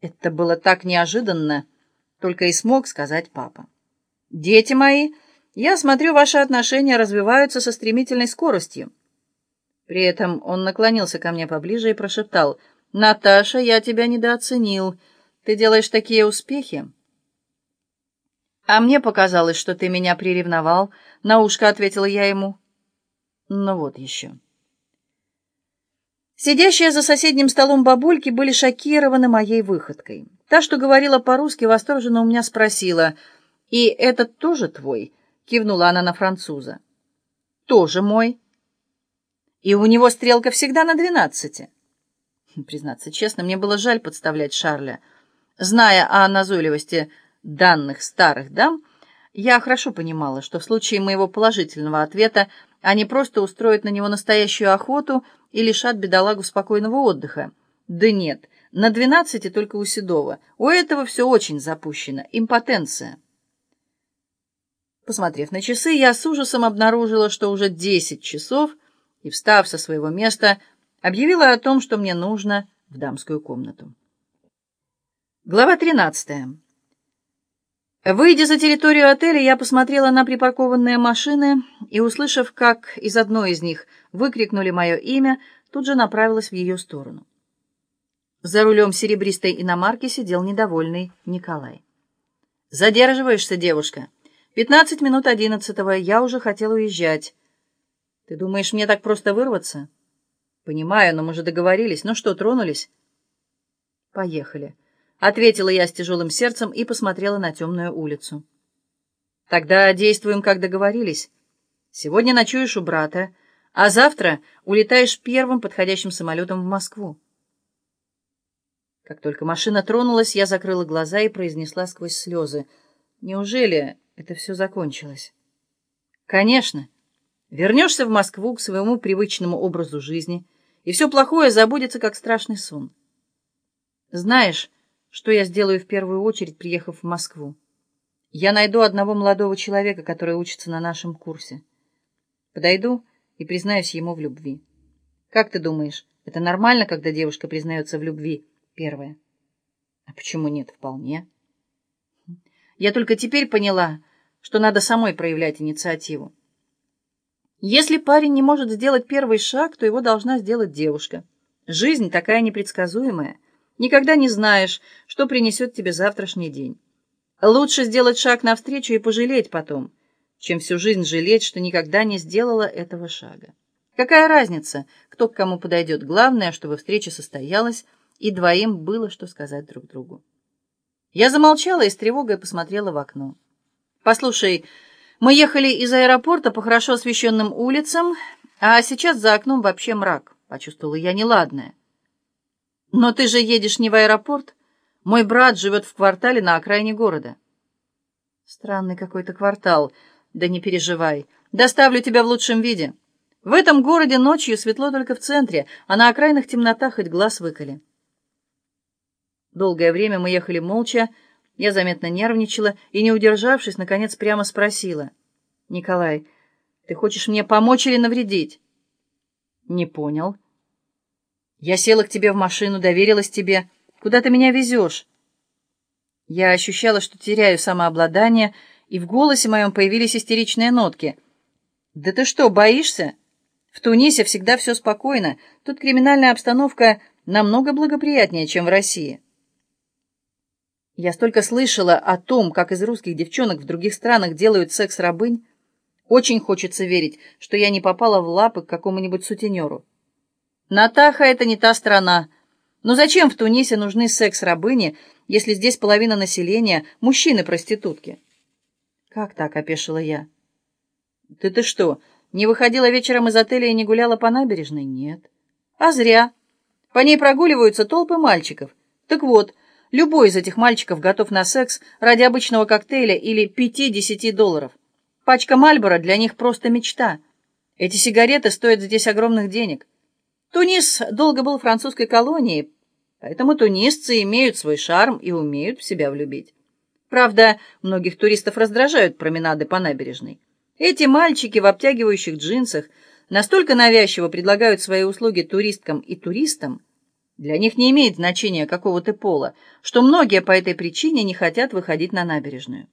Это было так неожиданно, только и смог сказать папа. «Дети мои, я смотрю, ваши отношения развиваются со стремительной скоростью». При этом он наклонился ко мне поближе и прошептал, «Наташа, я тебя недооценил. Ты делаешь такие успехи». «А мне показалось, что ты меня приревновал», — на ушко ответила я ему. «Ну вот еще». Сидящие за соседним столом бабульки были шокированы моей выходкой. Та, что говорила по-русски, восторженно у меня спросила, «И этот тоже твой?» — кивнула она на француза. «Тоже мой». «И у него стрелка всегда на двенадцати». Признаться честно, мне было жаль подставлять Шарля. Зная о назойливости данных старых дам, я хорошо понимала, что в случае моего положительного ответа они просто устроят на него настоящую охоту — и лишат бедолагу спокойного отдыха. Да нет, на двенадцати только у Седова. У этого все очень запущено. Импотенция. Посмотрев на часы, я с ужасом обнаружила, что уже десять часов, и, встав со своего места, объявила о том, что мне нужно в дамскую комнату. Глава тринадцатая. Выйдя за территорию отеля, я посмотрела на припаркованные машины и, услышав, как из одной из них выкрикнули мое имя, тут же направилась в ее сторону. За рулем серебристой иномарки сидел недовольный Николай. «Задерживаешься, девушка. Пятнадцать минут одиннадцатого, я уже хотел уезжать. Ты думаешь, мне так просто вырваться?» «Понимаю, но мы же договорились. Ну что, тронулись?» «Поехали». Ответила я с тяжелым сердцем и посмотрела на темную улицу. Тогда действуем, как договорились. Сегодня ночуешь у брата, а завтра улетаешь первым подходящим самолетом в Москву. Как только машина тронулась, я закрыла глаза и произнесла сквозь слезы. Неужели это все закончилось? Конечно. Вернешься в Москву к своему привычному образу жизни, и все плохое забудется, как страшный сон. Знаешь, что я сделаю в первую очередь, приехав в Москву? Я найду одного молодого человека, который учится на нашем курсе. Подойду и признаюсь ему в любви. Как ты думаешь, это нормально, когда девушка признается в любви первая? А почему нет? Вполне. Я только теперь поняла, что надо самой проявлять инициативу. Если парень не может сделать первый шаг, то его должна сделать девушка. Жизнь такая непредсказуемая — Никогда не знаешь, что принесет тебе завтрашний день. Лучше сделать шаг навстречу и пожалеть потом, чем всю жизнь жалеть, что никогда не сделала этого шага. Какая разница, кто к кому подойдет? Главное, чтобы встреча состоялась, и двоим было что сказать друг другу. Я замолчала и с тревогой посмотрела в окно. «Послушай, мы ехали из аэропорта по хорошо освещенным улицам, а сейчас за окном вообще мрак», — почувствовала я неладное. Но ты же едешь не в аэропорт. Мой брат живет в квартале на окраине города. Странный какой-то квартал. Да не переживай. Доставлю тебя в лучшем виде. В этом городе ночью светло только в центре, а на окраинах темнота хоть глаз выколи. Долгое время мы ехали молча. Я заметно нервничала и, не удержавшись, наконец прямо спросила. «Николай, ты хочешь мне помочь или навредить?» «Не понял». Я села к тебе в машину, доверилась тебе. Куда ты меня везешь?» Я ощущала, что теряю самообладание, и в голосе моем появились истеричные нотки. «Да ты что, боишься? В Тунисе всегда все спокойно. Тут криминальная обстановка намного благоприятнее, чем в России». Я столько слышала о том, как из русских девчонок в других странах делают секс-рабынь. Очень хочется верить, что я не попала в лапы к какому-нибудь сутенеру. Натаха — это не та страна. Но зачем в Тунисе нужны секс-рабыни, если здесь половина населения — мужчины-проститутки? Как так, — опешила я. Ты ты что, не выходила вечером из отеля и не гуляла по набережной? Нет. А зря. По ней прогуливаются толпы мальчиков. Так вот, любой из этих мальчиков готов на секс ради обычного коктейля или пяти-десяти долларов. Пачка Мальбора для них просто мечта. Эти сигареты стоят здесь огромных денег. Тунис долго был французской колонией, поэтому тунисцы имеют свой шарм и умеют в себя влюбить. Правда, многих туристов раздражают променады по набережной. Эти мальчики в обтягивающих джинсах настолько навязчиво предлагают свои услуги туристкам и туристам, Для них не имеет значения, какого ты пола, что многие по этой причине не хотят выходить на набережную.